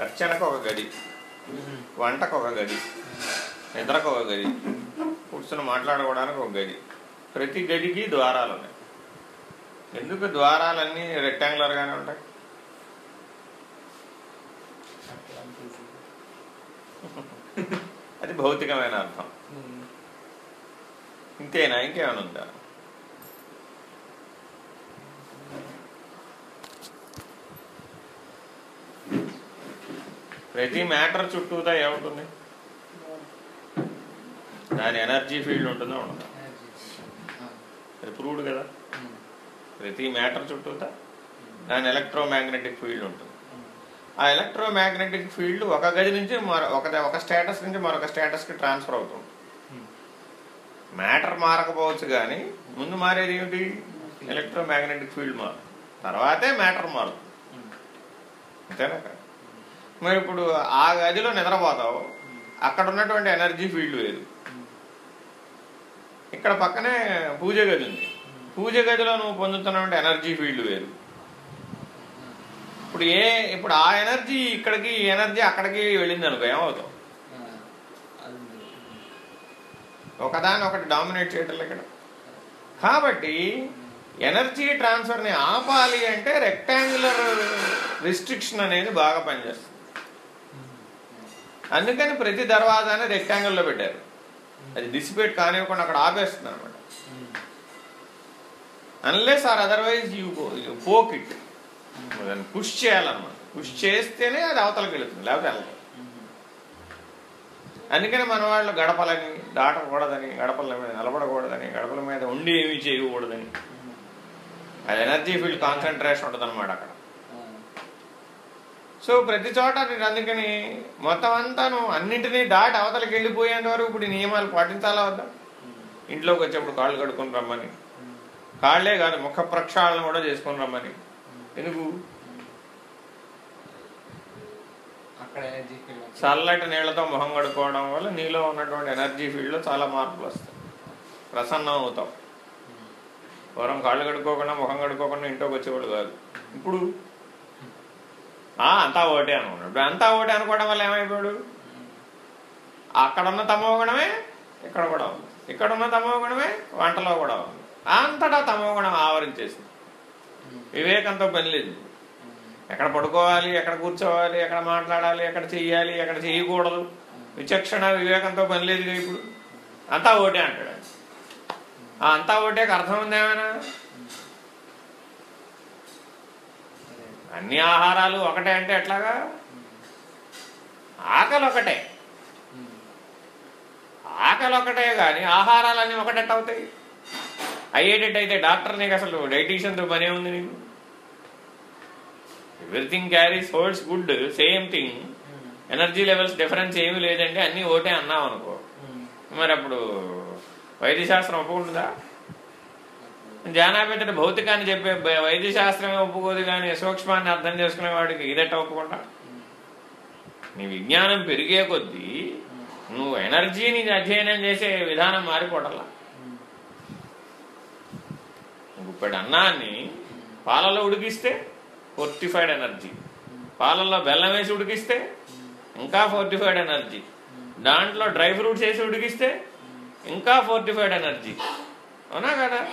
అర్చనకు ఒక గది వంటకు ఒక గది నిద్రకు ఒక గది కూర్చొని మాట్లాడుకోవడానికి ఒక గది ప్రతి గదికి ద్వారాలు ఉన్నాయి ఎందుకు ద్వారాలన్నీ రెక్టాంగులర్గానే ఉంటాయి? అది భౌతికమైన అర్థం. ఇంతేనా? ఇంకేమైనా ఉందా? ప్రతి మ్యాటర్ చుట్టూతా ఏముంటుంది? దాని ఎనర్జీ ఫీల్డ్ ఉంటుందో ఉండదు? అది ప్రూవ్డ్ కదా? ప్రతి మ్యాటర్ చుట్టూతా దాని ఎలక్ట్రోమాగ్నెటిక్ ఫీల్డ్ ఉంటుంది. ఆ ఎలక్ట్రోమాగ్నెటిక్ ఫీల్డ్ ఒక గది నుంచి ఒక ఒక స్టేటస్ నుంచి మరొక స్టేటస్కి ట్రాన్స్ఫర్ అవుతుంది. మ్యాటర్ మారకపోవచ్చు కానీ ముందు మారేది ఏమిటి? ఎలక్ట్రోమాగ్నెటిక్ ఫీల్డ్ మారు. తర్వాతే మ్యాటర్ మారుతుంది. అంతేనా? మరి ఇప్పుడు ఆ గదిలో నిద్రపోతావు. అక్కడ ఉన్నటువంటి ఎనర్జీ ఫీల్డ్ వేరు. ఇక్కడ పక్కనే పూజ గది ఉంది. పూజ గదిలో నువ్వు పొందుతున్నటువంటి ఎనర్జీ ఫీల్డ్ వేరు. ఇప్పుడు ఏ ఇప్పుడు ఆ ఎనర్జీ ఇక్కడికి ఈ ఎనర్జీ అక్కడికి వెళ్ళింది అనుకో ఏమవుతావు? ఒకదాని ఒకటి డామినేట్ చేయటం ఇక్కడ. కాబట్టి ఎనర్జీ ట్రాన్స్ఫర్ని ఆపాలి అంటే రెక్టాంగులర్ రిస్ట్రిక్షన్ అనేది బాగా పనిచేస్తుంది. అందుకని ప్రతి దర్వాజాని రెక్టాంగిల్లో పెట్టారు. అది డిసిపేట్ కానివ్వకుండా అక్కడ ఆపేస్తుంది అనమాట unless or otherwise you poke it దాన్ని పుష్ చేయాలన్నమాట. పుష్ చేస్తేనే అది అవతలకి వెళుతుంది లేకపోతే వెళ్ళదు. అందుకని మన వాళ్ళు గడపలని దాటకూడదని గడపల మీద నిలబడకూడదని గడపల మీద ఉండి ఏమీ చేయకూడదని. అది ఎనర్జీ ఫీల్డ్ కాన్సన్ట్రేషన్ ఉంటుంది అనమాట అక్కడ. సో ప్రతి చోట నేను అందుకని మొత్తం అంతా నువ్వు అన్నింటినీ దాటి అవతలకి వెళ్ళిపోయేంత వరకు ఇప్పుడు నియమాలు పాటించాలా వద్దా? ఇంట్లోకి వచ్చేప్పుడు కాళ్ళు కడుక్కొని రమ్మని. కాళ్ళే కాదు ముఖ ప్రక్షాళన కూడా చేసుకొని రమ్మని. ఎందుకు? అక్కడ ఎనర్జీ ఫీల్ చల్లటి నీళ్ళతో మొహం కడుక్కోవడం వల్ల నీలో ఉన్నటువంటి ఎనర్జీ ఫీల్డ్లో చాలా మార్పులు వస్తాయి. ప్రసన్నం అవుతాం. పూర్వం కాళ్ళు కడుక్కోకుండా ముఖం కడుక్కోకుండా ఇంట్లోకి వచ్చేవాడు కాదు. ఇప్పుడు అంతా ఒకటే అనుకున్నాడు. ఇప్పుడు అంతా ఒకటే అనుకోవడం వల్ల ఏమైపోయాడు? అక్కడున్న తమోగుణమే ఇక్కడ కూడా ఉంది. ఇక్కడ ఉన్న తమోగుణమే వంటలో కూడా ఉంది. అంతటా తమోగుణం ఆవరించేసింది. వివేకంతో పని లేదు. ఎక్కడ పడుకోవాలి ఎక్కడ కూర్చోవాలి ఎక్కడ మాట్లాడాలి ఎక్కడ చెయ్యాలి ఎక్కడ చేయకూడదు విచక్షణ వివేకంతో పని లేదు ఇప్పుడు. అంతా ఓటే అంటాడు అంతా ఓటేకి అర్థం ఉందేమైనా? అన్ని ఆహారాలు ఒకటే అంటే ఎట్లాగా? ఆకలి ఒకటే ఆకలి ఒకటే కానీ ఆహారాలన్నీ ఒకటెట్ అవుతాయి. అయ్యేటట్టు అయితే డాక్టర్ నీకు అసలు డైటీషియన్తో పనే ఉంది నీకు? Everything carries holds good same thing. Energy levels difference ఏమీ లేదంటే అన్నీ ఒకటే అన్నాం అనుకో మరి అప్పుడు వైద్యశాస్త్రం ఒప్పుకుంటుందా? జానాపేట భౌతికాన్ని చెప్పే వైద్యశాస్త్రమే ఒప్పుకోదు కానీ సూక్ష్మాన్ని అర్థం చేసుకునే వాడికి ఇదట ఒప్పుకుంటాడు నీ విజ్ఞానం పెరిగే కొద్దీ నువ్వు ఎనర్జీని అధ్యయనం చేసే విధానం మారిపోవటంలా ఇప్పుడు అన్నాన్ని పాలలో ఉడికిస్తే ఫోర్టిఫైడ్ ఎనర్జీ. పాలల్లో బెల్లం వేసి ఉడికిస్తే ఇంకా ఫోర్టిఫైడ్ ఎనర్జీ. దాంట్లో డ్రై ఫ్రూట్స్ వేసి ఉడికిస్తే ఇంకా ఫోర్టిఫైడ్ ఎనర్జీ. అవునా కదా?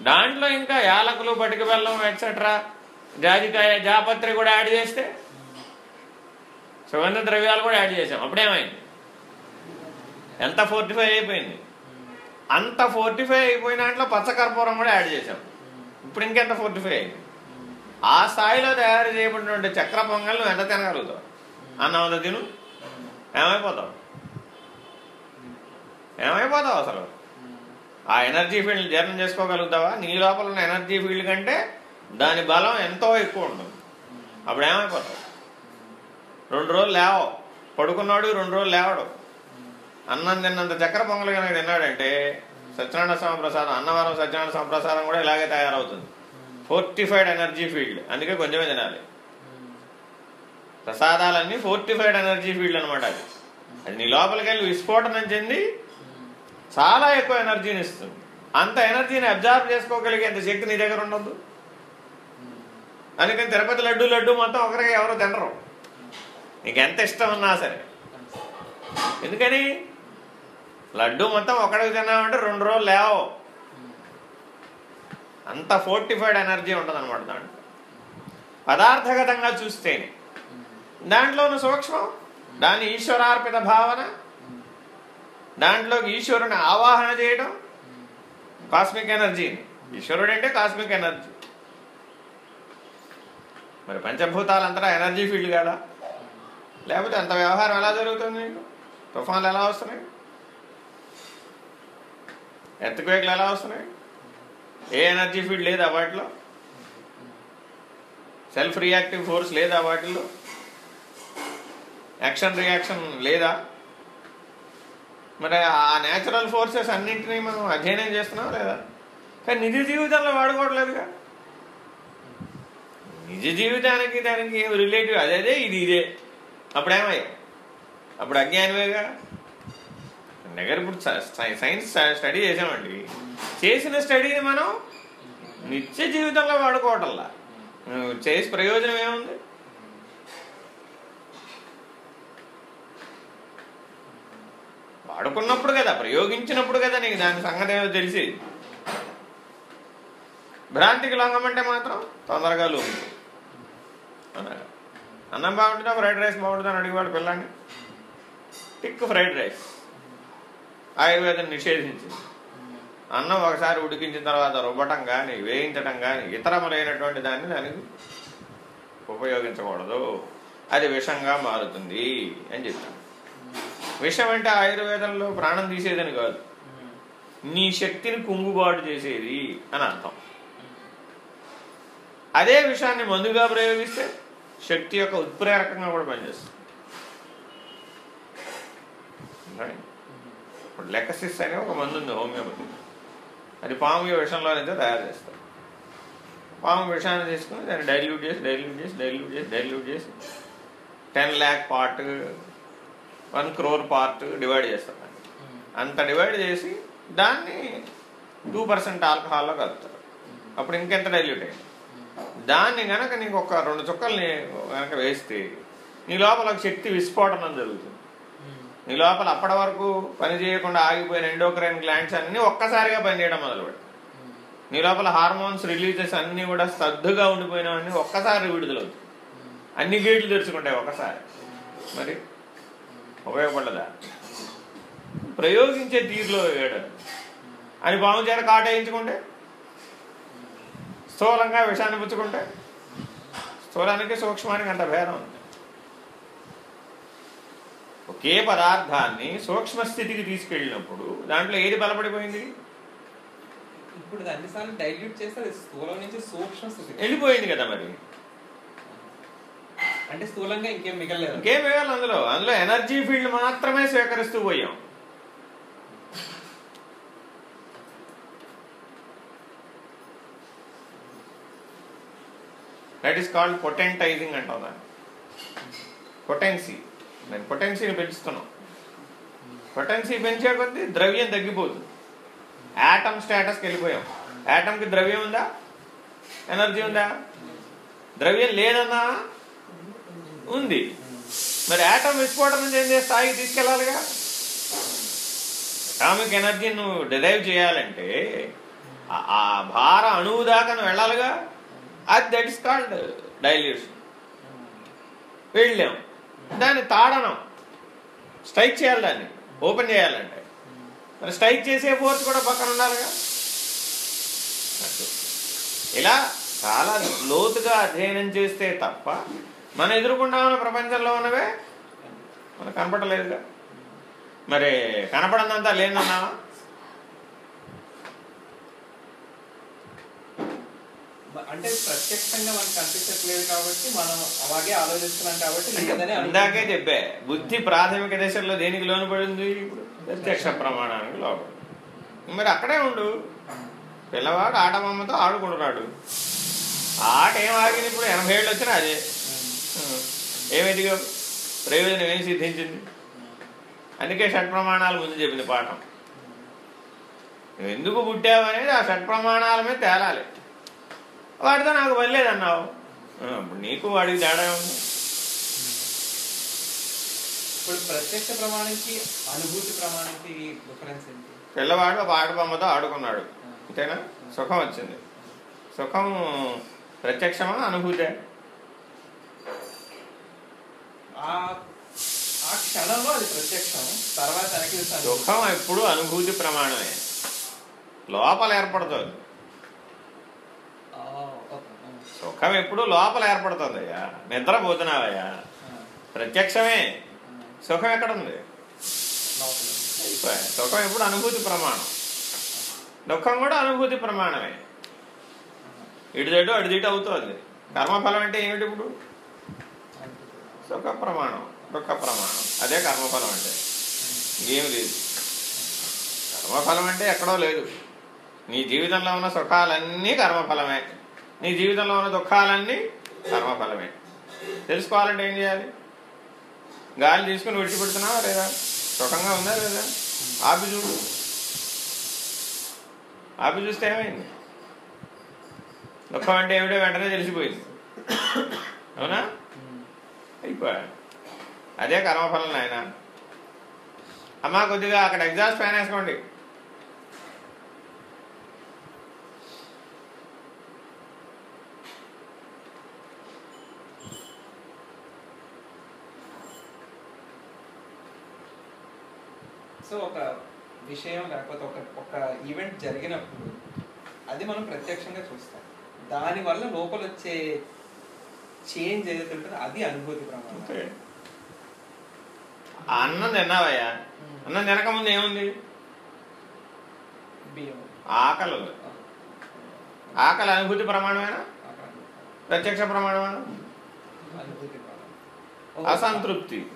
దాంట్లో ఇంకా యాలకులు బటిక బెల్లం ఎట్సెట్రా జాజికాయ జాపత్రి కూడా యాడ్ చేస్తే? సుగంధ ద్రవ్యాలు కూడా యాడ్ చేసాం. అప్పుడేమైంది? ఎంత ఫోర్టిఫై అయిపోయింది? అంత ఫోర్టిఫై అయిపోయిన దాంట్లో పచ్చకర్పూరం కూడా యాడ్ చేసాం. ఇప్పుడు ఇంకెంత ఫోర్టిఫై అయింది ఆ స్థాయిలో తయారు చేయబడినటువంటి చక్ర పొంగల్ నువ్వు ఎంత తినగలుగుతావు? అన్నం అంత తిను. ఏమైపోతావు? ఏమైపోతావు అసలు? ఆ ఎనర్జీ ఫీల్డ్ జీర్ణం చేసుకోగలుగుతావా? నీ లోపల ఉన్న ఎనర్జీ ఫీల్డ్ కంటే దాని బలం ఎంతో ఎక్కువ ఉంటుంది. అప్పుడు ఏమైపోతావు? రెండు రోజులు లేవవు. పడుకున్నాడు రెండు రోజులు లేవడు. అన్నం తిన్నంత చక్కెర పొంగలు కనుక తిన్నాడంటే సత్యనారాయణ స్వామి ప్రసాదం అన్నవరం సత్యనారాయణ స్వామి ప్రసాదం కూడా ఇలాగే తయారవుతుంది. ఫోర్టిఫైడ్ ఎనర్జీ ఫీల్డ్ అందుకే కొంచెమే తినాలి. ప్రసాదాలన్నీ ఫోర్టిఫైడ్ ఎనర్జీ ఫీల్డ్ అనమాట అది. అది నీ లోపలికి వెళ్ళి విస్ఫోటనం చెంది చాలా ఎక్కువ ఎనర్జీని ఇస్తుంది. అంత ఎనర్జీని అబ్జార్బ్ చేసుకోగలిగేంత శక్తి నీ దగ్గర ఉండదు. అందుకని తిరుపతి లడ్డు లడ్డు మొత్తం ఒకరికి ఎవరు తినరు. నీకు ఎంత ఇష్టం ఉన్నా సరే. ఎందుకని? లడ్డు మొత్తం ఒకడికి తిన్నామంటే రెండు రోజులు లేవు. అంత ఫోర్టిఫైడ్ ఎనర్జీ ఉంటుంది అనమాట దాంట్లో. పదార్థగతంగా చూస్తేనే. దాంట్లోనూ సూక్ష్మం. దాని ఈశ్వరార్పిత భావన దాంట్లోకి ఈశ్వరుని ఆవాహన చేయడం కాస్మిక్ ఎనర్జీని ఈశ్వరుడు అంటే కాస్మిక్ ఎనర్జీ. మరి పంచభూతాలంతటా ఎనర్జీ ఫీల్డ్ కదా. లేకపోతే అంత వ్యవహారం ఎలా జరుగుతుంది తుఫాన్లు ఎలా వస్తున్నాయి? ఎర్త్క్వేక్లు ఎలా వస్తున్నాయి? ఏ ఎనర్జీ ఫీల్డ్ లేదా వాటిలో? సెల్ఫ్ రియాక్టివ్ ఫోర్స్ లేదా వాటిలో? యాక్షన్ రియాక్షన్ లేదా? మరి ఆ న్యాచురల్ ఫోర్సెస్ అన్నింటినీ మనం అధ్యయనం చేస్తున్నాం లేదా? కానీ నిజ జీవితంలో వాడుకోవట్లేదుగా. నిజ జీవితానికి దానికి ఏం రిలేటివ్ అదే ఇది ఇదే. అప్పుడేమయ్యా? అప్పుడు అజ్ఞానమేగా? దగ్గర ఇప్పుడు సైన్స్ స్టడీ చేసామండి. చేసిన స్టడీని మనం నిత్య జీవితంలో వాడుకోవటంలా. చేసి ప్రయోజనం ఏముంది? వాడుకున్నప్పుడు కదా ప్రయోగించినప్పుడు కదా నీకు దాని సంగతి ఏదో తెలిసి. భ్రాంతికి లొంగమంటే మాత్రం తొందరగా లొంగు. అన్నం బాగుంటుందా? ఫ్రైడ్ రైస్ బాగుంటుందా అని అడిగేవాడు పిల్లాన్ని? టిక్ ఫ్రైడ్ రైస్. ఆయుర్వేదం నిషేధించింది. అన్నం ఒకసారి ఉడికించిన తర్వాత రుబ్బటం కానీ వేయించటం కానీ ఇతరములైనటువంటి దాన్ని దానికి ఉపయోగించకూడదు. అది విషంగా మారుతుంది అని చెప్తాను. విషం అంటే ఆయుర్వేదంలో ప్రాణం తీసేదని కాదు. నీ శక్తిని కుంగుబాటు చేసేది అని అర్థం. అదే విషయాన్ని మందుగా ప్రయోగిస్తే శక్తి యొక్క ఉత్ప్రేరకంగా కూడా పనిచేస్తుంది? ఇప్పుడు లెక్కసిస్ అనే ఒక మందు ఉంది హోమియోపతి. అది పాము విషంలో అయితే తయారు చేస్తారు. పాము విషాన్ని తీసుకుని దాన్ని డైల్యూట్ చేసి డైల్యూట్ చేసి డైల్యూట్ చేసి డైల్యూట్ చేసి ten lakh part one crore part divide చేస్తారు దాన్ని. అంత డివైడ్ చేసి దాన్ని టూ పర్సెంట్ ఆల్కహాల్లో కలుపుతారు. అప్పుడు ఇంకెంత డైల్యూట్ అయింది దాన్ని గనక నీకు ఒక రెండు చుక్కల్ని గనక వేస్తే నీ లోపల ఒక శక్తి విస్ఫోటనం జరుగుతుంది. నీ లోపల అప్పటి వరకు పని చేయకుండా ఆగిపోయిన ఎండోక్రైన్ గ్లాండ్స్ అన్ని ఒక్కసారిగా పనిచేయడం మొదలు పెడతాయి నీ లోపల హార్మోన్స్ రిలీజెస్ అన్ని కూడా స్తబ్దుగా ఉండిపోయినవన్నీ ఒక్కసారి విడుదలవుతాయి. అన్ని గేట్లు తెరుచుకుంటాయి ఒక్కసారి. మరి ఉపయోగపడదా ప్రయోగించే తీరులో వేయడం అని పాము చేత కాటేయించుకుంటే స్థూలంగా విషాన్ని పుచ్చుకుంటే? స్థూలానికి సూక్ష్మానికి అంత భేదం ఉంది. ఒకే పదార్థాన్ని సూక్ష్మ స్థితికి తీసుకెళ్ళినప్పుడు దాంట్లో ఏది బలపడిపోయింది? ఇప్పుడు అన్నిసార్లు డైల్యూట్ చేస్తే స్థూలం నుంచి సూక్ష్మ స్థితి వెళ్ళిపోయింది కదా మరి. అంటే స్థూలంగా ఇంకేం మిగలేదు ఇంకేం వేయాలి అందులో. అందులో ఎనర్జీ ఫీల్డ్ మాత్రమే స్వీకరిస్తూ పోయాం. దట్ ఈస్ కాల్డ్ పొటెంటైజింగ్ అంటాం దాన్ని. పొటెన్సీ దాని పొటెన్సీని పెంచుతున్నాం. పొటెన్సీ పెంచే కొద్దీ ద్రవ్యం తగ్గిపోతుంది. యాటమ్ స్టేటస్కి వెళ్ళిపోయాం. యాటమ్కి ద్రవ్యం ఉందా? ఎనర్జీ ఉందా? ద్రవ్యం లేదన్నా ఉంది. మరి యాటమ్ విస్ఫోటనం చెందే స్థాయికి తీసుకెళ్ళాలిగా? అటామిక్ ఎనర్జీ నువ్వు డిరైవ్ చేయాలంటే ఆ- భార అణువు దాకా నువ్వు వెళ్ళాలిగా? అది దట్ ఇస్ కాల్డ్ డైల్యూషన్ వెళ్ళాం. దాన్ని తాడనం. స్ట్రైక్ చేయాలి దాన్ని. ఓపెన్ చేయాలంటే. మరి స్ట్రైక్ చేసే ఫోర్స్ కూడా పక్కన ఉండాలిగా? ఇలా చాలా లోతుగా అధ్యయనం చేస్తే తప్ప మన ఎదురుకుండా ఉన్న ప్రపంచంలో ఉన్నవే? మనకు కనపడలేదుగా. మరి కనపడందంతా లేదన్నావా? అంటే ప్రత్యక్షంగా మనకు కనిపించట్లేదు కాబట్టి మనం అలాగే ఆలోచిస్తున్నాం కాబట్టి ఇందాకే. చెప్పా బుద్ధి ప్రాథమిక దశలో దేనికి లోనుపడింది? ఇప్పుడు ప్రత్యక్ష ప్రమాణానికి లోపడింది మరి అక్కడే ఉండు. పిల్లవాడు ఆట బొమ్మతో ఆడుకుంటున్నాడు. ఆట ఏం ఆగింది ఇప్పుడు ఎనభై ఏళ్ళు వచ్చినా అదే. ఏమిటిగా? ప్రయోజనం ఏం సిద్ధించింది? అందుకే షట్ ప్రమాణాలు ముందు చెప్పింది పాఠం. నువ్వు ఎందుకు పుట్టావనేది ఆ షట్ ప్రమాణాల మీద తేలాలి. వాడితో నాకు పనిలేదన్నావు ఆ, ఇప్పుడు నీకు వాడికి తేడా ఉంది ఇప్పుడు ప్రత్యక్ష ప్రమాణానికి అనుభూతి ప్రమాణానికి డిఫరెన్స్ ఏంటి? పిల్లవాడు ఆట బొమ్మతో ఆడుకున్నాడు. అంతేనా? సుఖం వచ్చింది. సుఖం ప్రత్యక్షమా అనుభూతే? ఆ ఆ క్షణంలో అది ప్రత్యక్షం. తర్వాత. సుఖం ఎప్పుడు అనుభూతి ప్రమాణమే. లోపల ఏర్పడుతుంది. సుఖం ఎప్పుడు లోపల ఏర్పడుతుంది అయ్యా. నిద్రపోతున్నావయ్యా ప్రత్యక్షమే. సుఖం ఎక్కడుంది. సుఖం ఎప్పుడు అనుభూతి ప్రమాణం. దుఃఖం కూడా అనుభూతి ప్రమాణమే. ఇటు అటు ఇటు అవుతుంది. కర్మఫలం అంటే ఏమిటి ఇప్పుడు? సుఖ ప్రమాణం దుఃఖ ప్రమాణం అదే కర్మఫలం అంటే. ఏమి లేదు. కర్మఫలం అంటే ఎక్కడో లేదు. నీ జీవితంలో ఉన్న సుఖాలన్నీ కర్మఫలమే. నీ జీవితంలో ఉన్న దుఃఖాలన్నీ కర్మఫలమే. తెలుసుకోవాలంటే ఏం చేయాలి? గాలి తీసుకుని విడిచిపెడుతున్నావా లేదా? సుఖంగా ఉందా లేదా? ఆపి చూడు. ఆపి చూస్తే ఏమైంది? దుఃఖం అంటే ఏమిటో వెంటనే తెలిసిపోయింది. అవునా? అయిపోయాడు. అదే కర్మఫలం నాయన. అమ్మా కొద్దిగా అక్కడ ఎగ్జాస్ట్ ఫ్యాన్ వేసుకోండి. సో ఒక విషయం లేకపోతే ఒక ఒక ఈవెంట్ జరిగినప్పుడు అది మనం ప్రత్యక్షంగా చూస్తాం. దానివల్ల లోపల వచ్చే చేంజ్ ఏదైతే ఉంటుందో అది అనుభూతి ప్రమాణం అన్నం తిన్నావయ్యా? అన్నం తినక ముందు ఏముంది? ఆకలి ఆకలి అనుభూతి ప్రమాణమేనా? ప్రత్యక్ష ప్రమాణమేనా? అసంతృప్తి.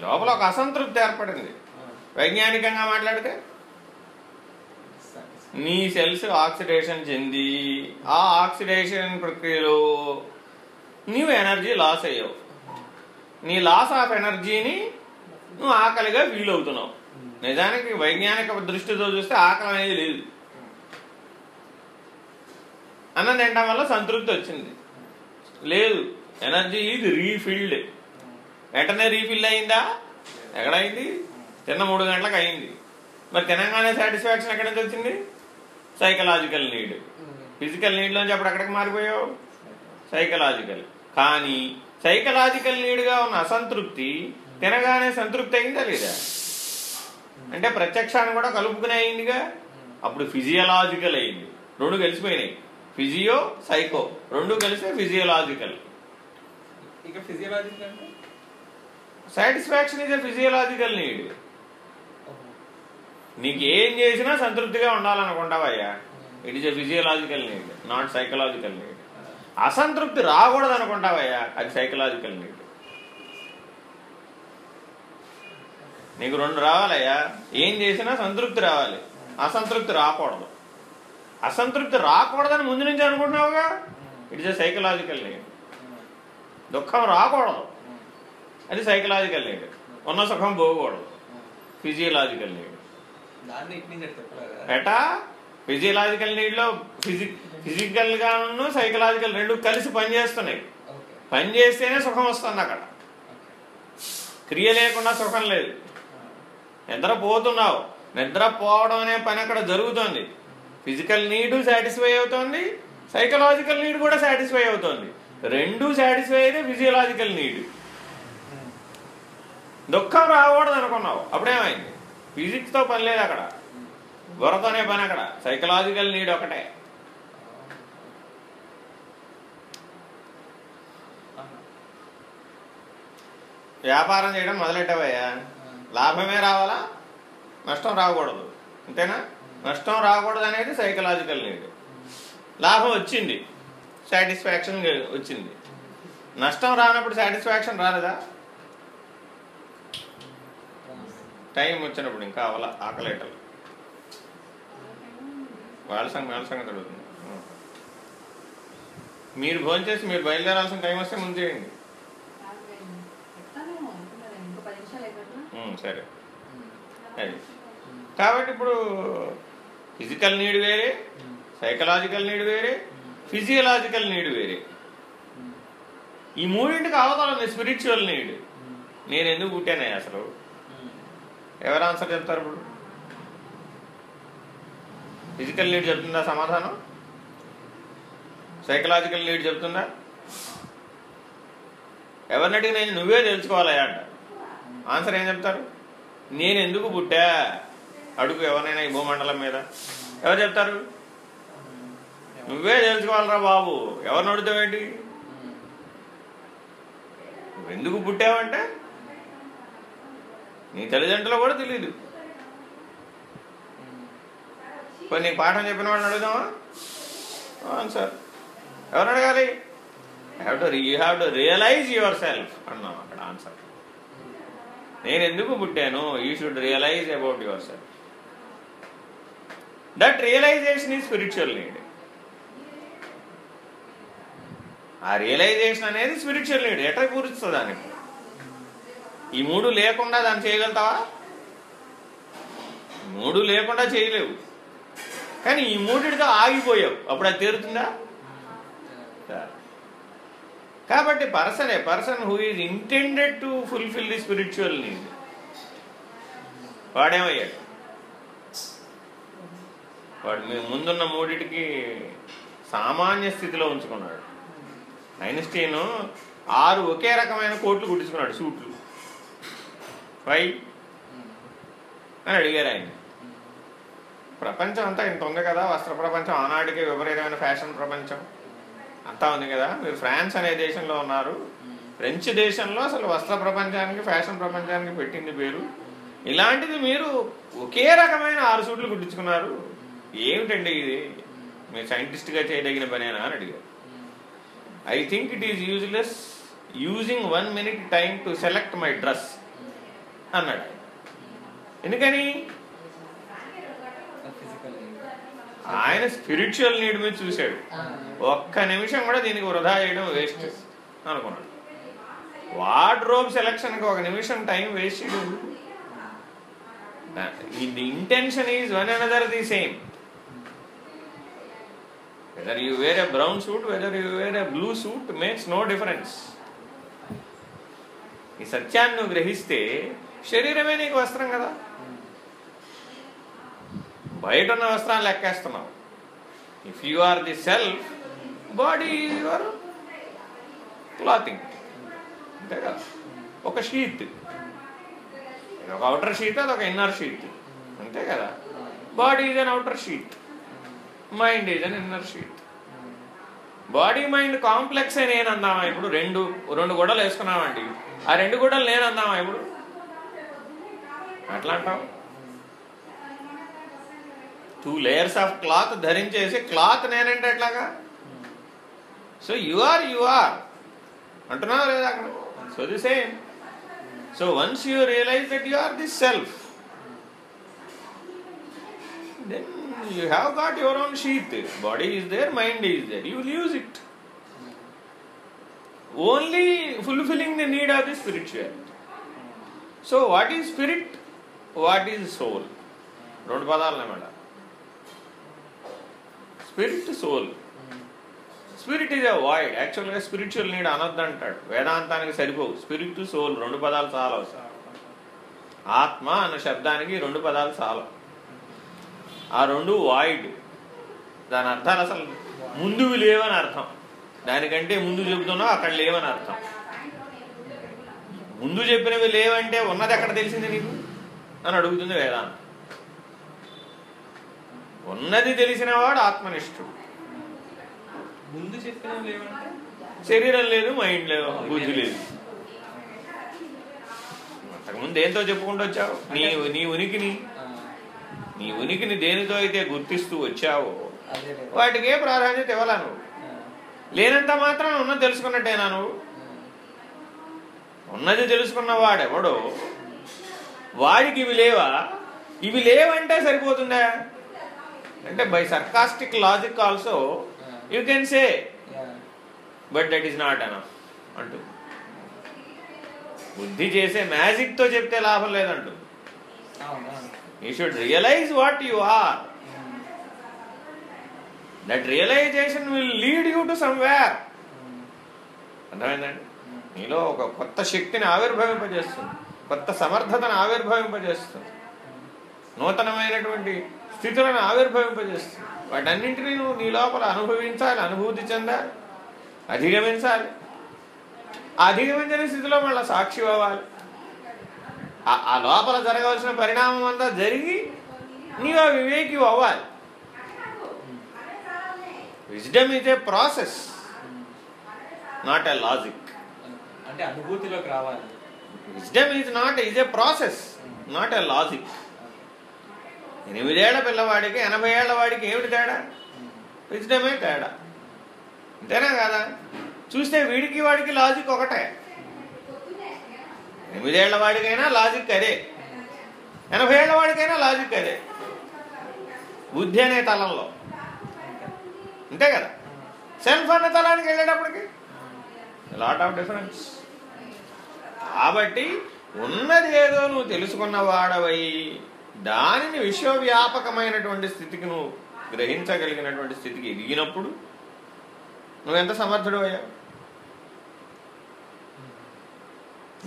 లోపల. ఒక అసంతృప్తి ఏర్పడింది. వైజ్ఞానికంగా మాట్లాడితే నీ సెల్స్ ఆక్సిడేషన్ చెంది ఆ ఆక్సిడేషన్ ప్రక్రియలో నీవు ఎనర్జీ లాస్ అయ్యావు. నీ లాస్ ఆఫ్ ఎనర్జీని నువ్వు ఆకలిగా ఫీల్ అవుతున్నావు. నిజానికి వైజ్ఞానిక దృష్టితో చూస్తే ఆకలి అనేది లేదు. అన్నం తినడం వల్ల సంతృప్తి వచ్చింది. లేదు ఎనర్జీ ఇది రీఫిల్డ్. వెంటనే రీఫిల్ అయిందా? ఎక్కడైంది? తిన్న మూడు గంటలకు అయింది. మరి తినగానే సాటిస్ఫాక్షన్ ఎక్కడి నుంచి వచ్చింది? Psychological need. ఫిజికల్ నీడ్లోంచి అప్పుడు ఎక్కడికి మారిపోయావు? సైకలాజికల్. కానీ సైకలాజికల్ నీడ్గా ఉన్న అసంతృప్తి తినగానే సంతృప్తి అయిందా లేదా? అంటే ప్రత్యక్షాన్ని కూడా కలుపుకునే అయిందిగా? అప్పుడు ఫిజియలాజికల్ అయింది. రెండు కలిసిపోయినాయి. Physio psycho. రెండు కలిస్తే ఫిజియలాజికల్. ఇక ఫిజియలాజికల్ అంటే? Satisfaction is a physiological need. నీకు ఏం చేసినా సంతృప్తిగా ఉండాలనుకుంటావయ్యా. It is a physiological need not psychological need అసంతృప్తి రాకూడదు అనుకుంటావయ్యా అది సైకలాజికల్ నీడ్ నీకు రెండు రావాలయ్యా ఏం చేసినా సంతృప్తి రావాలి. అసంతృప్తి రాకూడదు. అసంతృప్తి రాకూడదని ముందు నుంచి అనుకుంటున్నావుగా? It is a psychological need దుఃఖం రాకూడదు. అది సైకలాజికల్ నీడ్ ఉన్న సుఖం పోకూడదు. ఫిజియలాజికల్ నీడ్ ఎటా ఫిజియలాజికల్ నీడ్లో ఫిజిక్ ఫిజికల్ గాను సైకలాజికల్ రెండు కలిసి పనిచేస్తున్నాయి ఓకే. పని చేస్తేనే సుఖం వస్తుంది అక్కడ. క్రియ లేకుండా సుఖం లేదు. నిద్ర పోతున్నావు. నిద్ర పోవడం అనే పని అక్కడ జరుగుతుంది. ఫిజికల్ నీడ్ సాటిస్ఫై అవుతుంది. సైకలాజికల్ నీడ్ కూడా సాటిస్ఫై అవుతుంది. రెండు సాటిస్ఫై అయితే ఫిజియలాజికల్ నీడ్ దుఃఖం రాకూడదు అనుకున్నావు అప్పుడేమైంది? ఫిజిక్స్తో పని లేదు అక్కడ. గొర్రతోనే పని అక్కడ. సైకలాజికల్ నీడ్ ఒకటే. వ్యాపారం చేయడం మొదలెట్టవయ్యా. లాభమే రావాలా? నష్టం రాకూడదు. అంతేనా? నష్టం రాకూడదు అనేది సైకలాజికల్ నీడ్. లాభం వచ్చింది. సాటిస్ఫాక్షన్ వచ్చింది. నష్టం రానప్పుడు సాటిస్ఫాక్షన్ రాలేదా? టైం వచ్చినప్పుడు ఇంకా అవల ఆకలేటలు. వాళ్ళ సంగతి వాళ్ళ సంగతి అడుగుతుంది మీరు భోజనం చేసి మీరు బయలుదేరాల్సిన టైం వస్తే ముందు చేయండి. సరే. అది కాబట్టి ఇప్పుడు ఫిజికల్ నీడ్ వేరే సైకలాజికల్ నీడ్ వేరే ఫిజియలాజికల్ నీడ్ వేరే. ఈ మూడింటికి అవతల ఉంది స్పిరిచువల్ నీడ్. నేను ఎందుకు పుట్టానే అసలు? ఎవరు ఆన్సర్ చెప్తారు ఇప్పుడు? ఫిజికల్ నీడ్ చెప్తుందా సమాధానం? సైకలాజికల్ నీడ్ చెప్తుందా? ఎవరిని అడిగినా నువ్వే తెలుసుకోవాలయ్యా అంట ఆన్సర్ ఏం చెప్తారు? నేను ఎందుకు పుట్టా? అడుగు ఎవరినైనా ఈ భూమండలం మీద. ఎవరు చెప్తారు? నువ్వే తెలుసుకోవాలరా బాబు. ఎవరిని అడుగుతావేంటి నువ్వు ఎందుకు పుట్టావంటే? నీ తల్లిదండ్రులు కూడా తెలియదు కొన్ని నీకు పాఠం చెప్పిన వాడిని అడుగుదామా? సార్. ఎవరు అడగాలి? Have to you have to realise yourself అన్నాం అక్కడ ఆన్సర్ నేను ఎందుకు పుట్టాను? You should realise about yourself that realisation ఈ స్పిరిచువల్ నీడ్ ఆ రియలైజేషన్ అనేది స్పిరిచువల్ నీడ్ ఎట్లా కూర్చుతుంది దానికి? ఈ మూడు లేకుండా దాన్ని చేయగలుగుతావా? మూడు లేకుండా చేయలేవు. కానీ ఈ మూడిటితో ఆగిపోయావు. అప్పుడు అది తీరుతుందా? కాబట్టి person a person who is intended to fulfil the spiritual need. వాడేమయ్యాడు? వాడు మీ ముందున్న మూడిటికి సామాన్య స్థితిలో ఉంచుకున్నాడు. ఐన్స్టీన్ ఆరు ఒకే రకమైన కోట్లు కుట్టించుకున్నాడు సూట్లు. ఫైవ్ అని అడిగారు ఆయన. ప్రపంచం అంతా ఇంత ఉంది కదా వస్త్ర ప్రపంచం ఆనాటికి విపరీతమైన ఫ్యాషన్ ప్రపంచం. అంతా ఉంది కదా మీరు ఫ్రాన్స్ అనే దేశంలో ఉన్నారు. ఫ్రెంచ్ దేశంలో అసలు వస్త్ర ప్రపంచానికి ఫ్యాషన్ ప్రపంచానికి పెట్టింది పేరు. ఇలాంటిది మీరు ఒకే రకమైన ఆరు సూట్లు కుట్టించుకున్నారు. ఏమిటండి ఇది? మీరు సైంటిస్ట్గా చేయదగిన పనేనా అని అడిగారు. I think it is useless using one minute time to select my dress అన్నాడు. ఆయన. ఎందుకని? ఆయన స్పిరిచువల్ నీడ్ మీద చూశాడు. ఒక్క నిమిషం కూడా దీనికి వృధా చేయడం వేస్ట్ అనుకున్నాడు. వార్డ్రోబ్ సెలక్షన్కి ఒక నిమిషం టైం వేస్ట్ చేయడం. The intention is one another the same whether you wear a brown suit whether you wear a blue suit makes no difference ఈ సత్యాన్ని నువ్వు గ్రహిస్తే శరీరమే నీకు వస్త్రం కదా? బయట ఉన్న వస్త్రాన్ని లెక్కేస్తున్నావు. If you are the self body your clothing అంతే కదా? ఒక షీట్ ఇది ఒక అవుటర్ షీట్ అది ఒక ఇన్నర్ షీట్ అంతే కదా? Body is an outer sheet mind is an inner sheet body mind complex అని నేను అందామా ఇప్పుడు? రెండు రెండు గొడవలు వేసుకున్నామండి. ఆ రెండు గొడవలు నేను అందామా ఇప్పుడు? అట్లా అంటాం టూ లేయర్స్ ఆఫ్ క్లాత్ ధరించేసి క్లాత్ నేనంటే ఎట్లాగా? So you are you are అంటున్నావు లేదా అక్కడ? So the same so once you realise that you are the self then you have got your own sheath body is there mind is there you will use it only fulfilling the need of the spiritual so what is spirit what is soul? రెండు పదాలు madam. Spirit soul. Spirit is a void. యాక్చువల్గా spiritual need అనొద్దు అంటాడు వేదాంతానికి సరిపోవు. Spirit soul రెండు పదాలు చాలా అవసరం ఆత్మ అన్న శబ్దానికి రెండు పదాలు చాలా ఆ రెండు వాయిడ్. దాని అర్థాలు అసలు ముందువి లేవని అర్థం. దానికంటే ముందు చెబుతున్నావు అక్కడ లేవని అర్థం. ముందు చెప్పినవి లేవంటే ఉన్నది ఎక్కడ తెలిసింది నీకు? అని అడుగుతుంది వేదాంతం. ఉన్నది తెలిసిన వాడు ఆత్మనిష్ఠుడు. ముందు చెప్పినవి ఏమంటే శరీరం లేదు మైండ్ లేదు బుద్ధి లేదు. అంతకుముందు దేంతో చెప్పుకుంటూ వచ్చావు? నీ నీ ఉనికిని. నీ ఉనికిని దేనితో అయితే గుర్తిస్తూ వచ్చావో వాటికి ఏ ప్రాధాన్యత ఇవ్వాలా నువ్వు? లేనంత మాత్రం ఉన్నది తెలుసుకున్నట్టేనా నువ్వు? ఉన్నది తెలుసుకున్న వాడెవడో వాడికి ఇవి లేవా? ఇవి లేవంటే సరిపోతుందా అంటే by sarcastic logic also you can say but that is not enough అంటూ బుద్ధి చేసే మ్యాజిక్తో చెప్తే లాభం లేదంటూ you should realise what you are that realisation will lead you to somewhere అర్థమైందండి? నీలో ఒక కొత్త శక్తిని ఆవిర్భవింపజేస్తుంది. కొత్త సమర్థతను ఆవిర్భవింపజేస్తుంది. నూతనమైనటువంటి స్థితులను ఆవిర్భవింపజేస్తుంది. వాటన్నింటినీ నువ్వు నీ లోపల అనుభవించాలి అనుభూతి చెందాలి అధిగమించాలి. అధిగమించిన స్థితిలో మళ్ళీ సాక్షి అవ్వాలి. ఆ- ఆ లోపల జరగవలసిన పరిణామం అంతా జరిగి నీవు ఆ వివేకి అవ్వాలి. Wisdom is a process not a logic అంటే అనుభూతిలోకి రావాలి. Wisdom is not is a process not a logic ఎనిమిదేళ్ళ పిల్లవాడికి ఎనభై ఏళ్ళ వాడికి ఏమిటి తేడా? విజ్డమే తేడా? అంతేనా కదా? చూస్తే వీడికి వాడికి లాజిక్ ఒకటే. ఎనిమిదేళ్ళ వాడికైనా లాజిక్ అదే. ఎనభై ఏళ్ళ వాడికైనా లాజిక్ అదే. బుద్ధి అనే తలంలో. అంతే కదా? సెల్ఫ్ అనే తలానికి వెళ్ళేటప్పటికి? లాట్ ఆఫ్ డిఫరెన్స్ కాబట్టి ఉన్నది ఏదో నువ్వు తెలుసుకున్న వాడవై దానిని విశ్వవ్యాపకమైనటువంటి స్థితికి నువ్వు గ్రహించగలిగినటువంటి స్థితికి ఎదిగినప్పుడు నువ్వెంత సమర్థుడు అయ్యావు?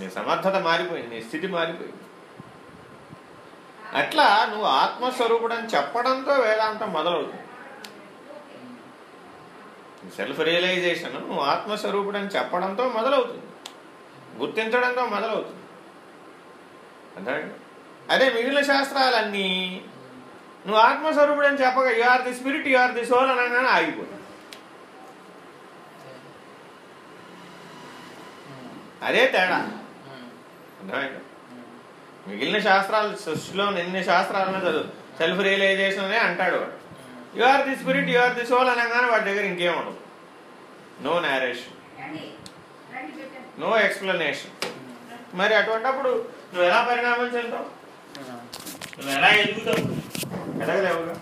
నీ సమర్థత మారిపోయింది నీ స్థితి మారిపోయింది. అట్లా నువ్వు ఆత్మస్వరూపుడని చెప్పడంతో వేదాంతం మొదలవుతుంది. సెల్ఫ్ రియలైజేషన్ నువ్వు ఆత్మస్వరూపుడని చెప్పడంతో మొదలవుతుంది. గుర్తించడంతో మొదలవుతుంది. అర్థమండి అదే మిగిలిన శాస్త్రాలన్నీ నువ్వు ఆత్మస్వరూపుడని చెప్పక you are the spirit you are the soul అనగానే ఆగిపోతుంది అదే తేడా. అర్థమైందా మిగిలిన శాస్త్రాలు సృష్టిలో ఎన్ని శాస్త్రాలను చదువు. సెల్ఫ్ రియలైజేషన్ అనే అంటాడు వాడు. You are the spirit you are the soul అనగానే వాడి దగ్గర ఇంకేం ఉండదు. నో నేరేషన్ నో ఎక్స్ప్లెనేషన్ మరి అటువంటప్పుడు నువ్వు ఎలా పరిణామం చెందావు నువ్వు ఎలా ఎదుగుతావు? ఎదగలేవుగా?